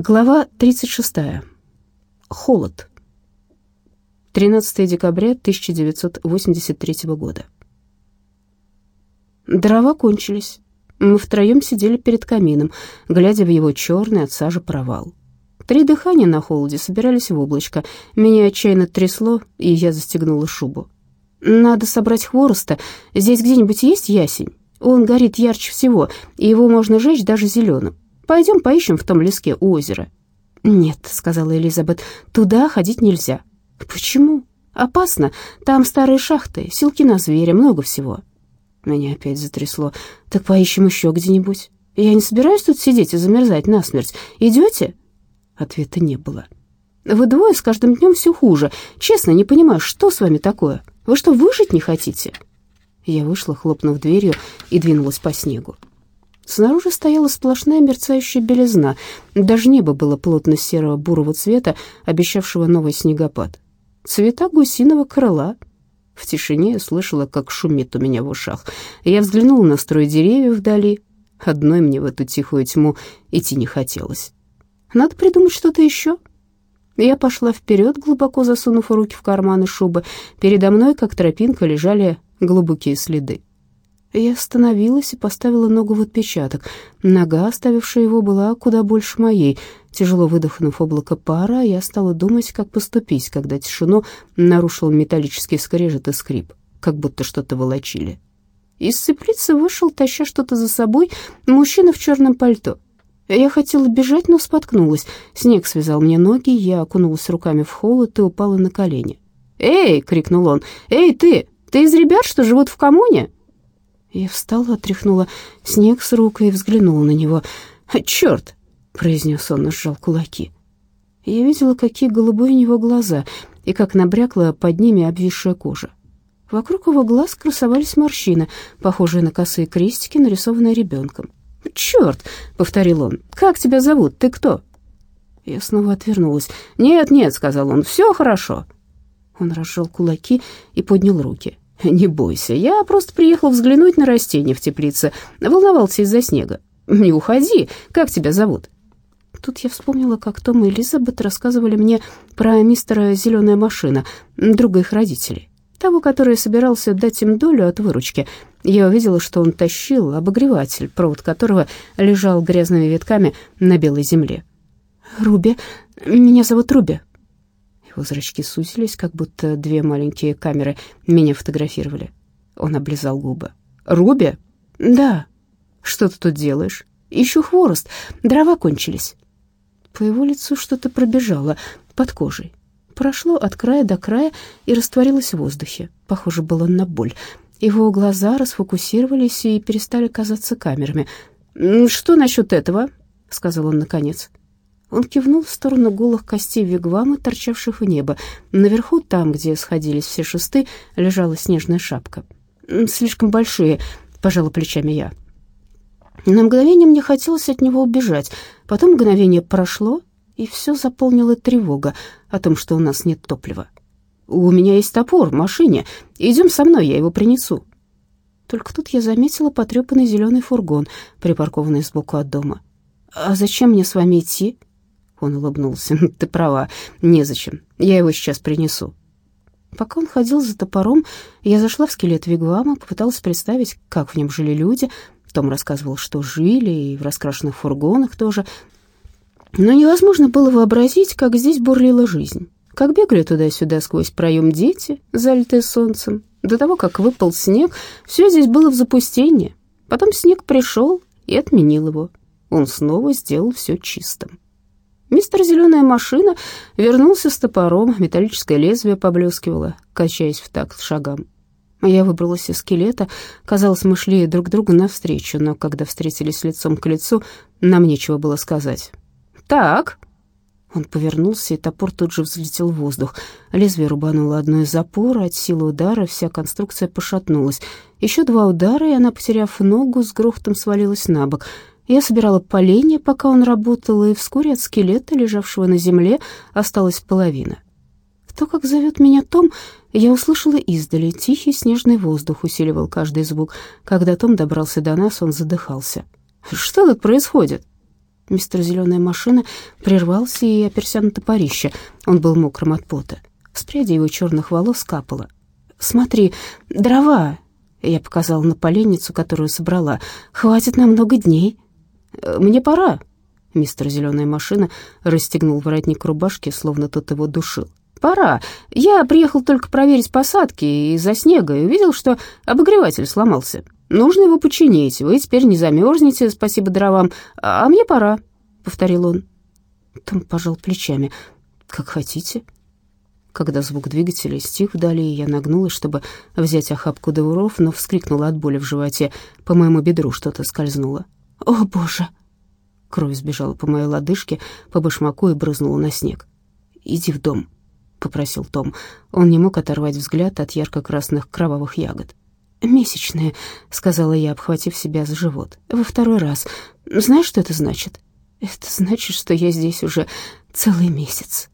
Глава 36. Холод. 13 декабря 1983 года. Дрова кончились. Мы втроем сидели перед камином, глядя в его черный от сажи провал. Три дыхания на холоде собирались в облачко. Меня отчаянно трясло, и я застегнула шубу. «Надо собрать хвороста. Здесь где-нибудь есть ясень? Он горит ярче всего, и его можно жечь даже зеленым. Пойдем поищем в том леске у озера». «Нет», — сказала Элизабет, — «туда ходить нельзя». «Почему?» «Опасно. Там старые шахты, силки на зверя, много всего». Меня опять затрясло. «Так поищем еще где-нибудь. Я не собираюсь тут сидеть и замерзать насмерть. Идете?» Ответа не было. «Вы двое с каждым днем все хуже. Честно, не понимаю, что с вами такое? Вы что, выжить не хотите?» Я вышла, хлопнув дверью, и двинулась по снегу. Снаружи стояла сплошная мерцающая белизна. Даже небо было плотно серого бурого цвета, обещавшего новый снегопад. Цвета гусиного крыла. В тишине я слышала, как шумит у меня в ушах. Я взглянула на строй деревьев вдали. Одной мне в эту тихую тьму идти не хотелось. Надо придумать что-то еще. Я пошла вперед, глубоко засунув руки в карманы шубы. Передо мной, как тропинка, лежали глубокие следы. Я остановилась и поставила ногу в отпечаток. Нога, оставившая его, была куда больше моей. Тяжело выдохнув облако пара, я стала думать, как поступить, когда тишину нарушил металлический скрежет и скрип, как будто что-то волочили. Из цеплицы вышел, таща что-то за собой, мужчина в черном пальто. Я хотела бежать, но споткнулась. Снег связал мне ноги, я окунулась руками в холод и упала на колени. «Эй!» — крикнул он. «Эй, ты! Ты из ребят, что живут в коммуне?» Я встала, отряхнула снег с рук и взглянула на него. «Черт!» — произнес он и сжал кулаки. Я видела, какие голубые у него глаза и как набрякла под ними обвисшая кожа. Вокруг его глаз красовались морщины, похожие на косые крестики, нарисованные ребенком. «Черт!» — повторил он. «Как тебя зовут? Ты кто?» Я снова отвернулась. «Нет, нет», — сказал он, — «все хорошо». Он разжал кулаки и поднял руки. «Не бойся, я просто приехал взглянуть на растения в теплице, волновался из-за снега. Не уходи, как тебя зовут?» Тут я вспомнила, как Том и Элизабет рассказывали мне про мистера «Зеленая машина», друга их родителей, того, который собирался дать им долю от выручки. Я увидела, что он тащил обогреватель, провод которого лежал грязными ветками на белой земле. «Руби, меня зовут Руби», его зрачки сузились, как будто две маленькие камеры меня фотографировали. Он облизал губы. «Руби?» «Да». «Что ты тут делаешь?» «Ищу хворост. Дрова кончились». По его лицу что-то пробежало под кожей. Прошло от края до края и растворилось в воздухе. Похоже было на боль. Его глаза расфокусировались и перестали казаться камерами. «Что насчет этого?» — сказал он наконец. Он кивнул в сторону голых костей вигвама, торчавших в небо. Наверху, там, где сходились все шесты, лежала снежная шапка. «Слишком большие», — пожала плечами я. На мгновение мне хотелось от него убежать. Потом мгновение прошло, и все заполнила тревога о том, что у нас нет топлива. «У меня есть топор в машине. Идем со мной, я его принесу». Только тут я заметила потрепанный зеленый фургон, припаркованный сбоку от дома. «А зачем мне с вами идти?» Он улыбнулся. «Ты права, незачем. Я его сейчас принесу». Пока он ходил за топором, я зашла в скелет Вигвама, попыталась представить, как в нем жили люди. Том рассказывал, что жили, и в раскрашенных фургонах тоже. Но невозможно было вообразить, как здесь бурлила жизнь. Как бегали туда-сюда сквозь проем дети, залитые солнцем. До того, как выпал снег, все здесь было в запустении. Потом снег пришел и отменил его. Он снова сделал все чистым. Мистер «Зеленая машина» вернулся с топором, металлическое лезвие поблескивало, качаясь в такт шагам. Я выбралась из скелета, казалось, мы шли друг другу навстречу, но когда встретились лицом к лицу, нам нечего было сказать. «Так», он повернулся, и топор тут же взлетел в воздух. Лезвие рубануло одно из запор, от силы удара вся конструкция пошатнулась. Еще два удара, и она, потеряв ногу, с грохотом свалилась на бок. Я собирала поленья, пока он работал, и вскоре от скелета, лежавшего на земле, осталась половина. То, как зовет меня Том, я услышала издали. Тихий снежный воздух усиливал каждый звук. Когда Том добрался до нас, он задыхался. «Что тут происходит?» Мистер Зеленая машина прервался и оперся на топорище. Он был мокрым от пота. С пряди его черных волос капало. «Смотри, дрова!» Я показала на поленницу, которую собрала. «Хватит на много дней». «Мне пора». Мистер Зеленая машина расстегнул воротник рубашки, словно тот его душил. «Пора. Я приехал только проверить посадки из-за снега и увидел, что обогреватель сломался. Нужно его починить. Вы теперь не замерзнете, спасибо дровам. А мне пора», — повторил он. Том пожал плечами. «Как хотите». Когда звук двигателя стих вдали, я нагнулась, чтобы взять охапку дауров, но вскрикнула от боли в животе. По моему бедру что-то скользнуло. «О, Боже!» Кровь сбежала по моей лодыжке, по башмаку и брызнула на снег. «Иди в дом», — попросил Том. Он не мог оторвать взгляд от ярко-красных кровавых ягод. «Месячные», — сказала я, обхватив себя за живот. «Во второй раз. Знаешь, что это значит?» «Это значит, что я здесь уже целый месяц».